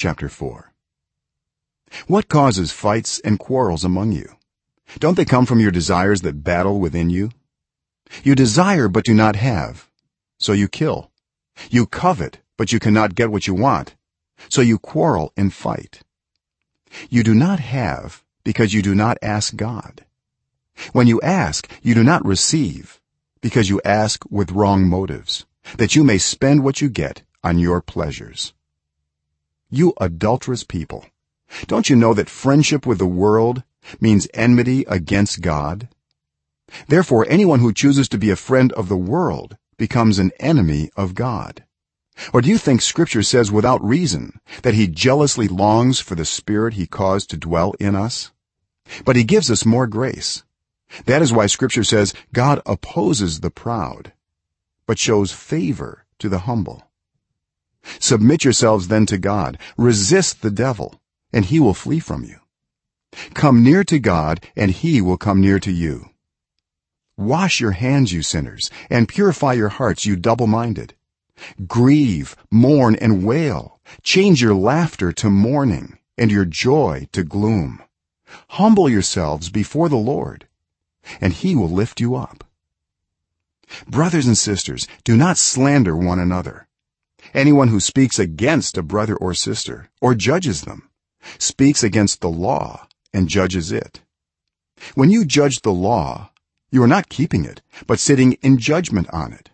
chapter 4 what causes fights and quarrels among you? Don't they come from your desires that battle within you? You desire but do not have so you kill. You covet but you cannot get what you want so you quarrel and fight. You do not have because you do not ask god. When you ask you do not receive because you ask with wrong motives that you may spend what you get on your pleasures you adulterous people. Don't you know that friendship with the world means enmity against god? Therefore anyone who chooses to be a friend of the world becomes an enemy of god. Or do you think scripture says without reason that he jealously longs for the spirit he caused to dwell in us? But he gives us more grace. That is why scripture says god opposes the proud but shows favor to the humble submit yourselves then to god. Resist the devil and he will flee from you. Come near to god and he will come near to you. Wash your hands you sinners and purify your hearts you double-minded. Grieve mourn and wail. Change your laughter to mourning and your joy to gloom. Humble yourselves before the lord and he will lift you up. Brothers and sisters do not slander one another anyone who speaks against a brother or sister or judges them speaks against the law and judges it. When you judge the law you are not keeping it but sitting in judgment on it.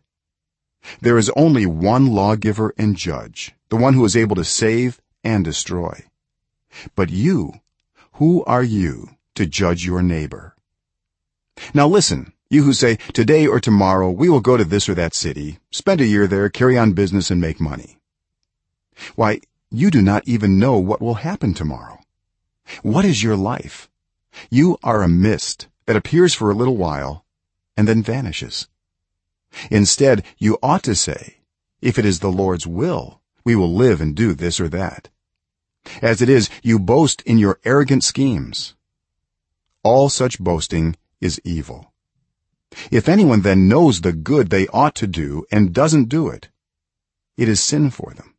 There is only one lawgiver and judge the one who is able to save and destroy. But you who are you to judge your neighbor? Now listen you who say today or tomorrow we will go to this or that city spend a year there carry on business and make money. Why you do not even know what will happen tomorrow. What is your life? You are a mist that appears for a little while and then vanishes. Instead you ought to say if it is the lord's will we will live and do this or that. As it is you boast in your arrogant schemes. All such boasting is evil if anyone then knows the good they ought to do and doesn't do it it is sin for them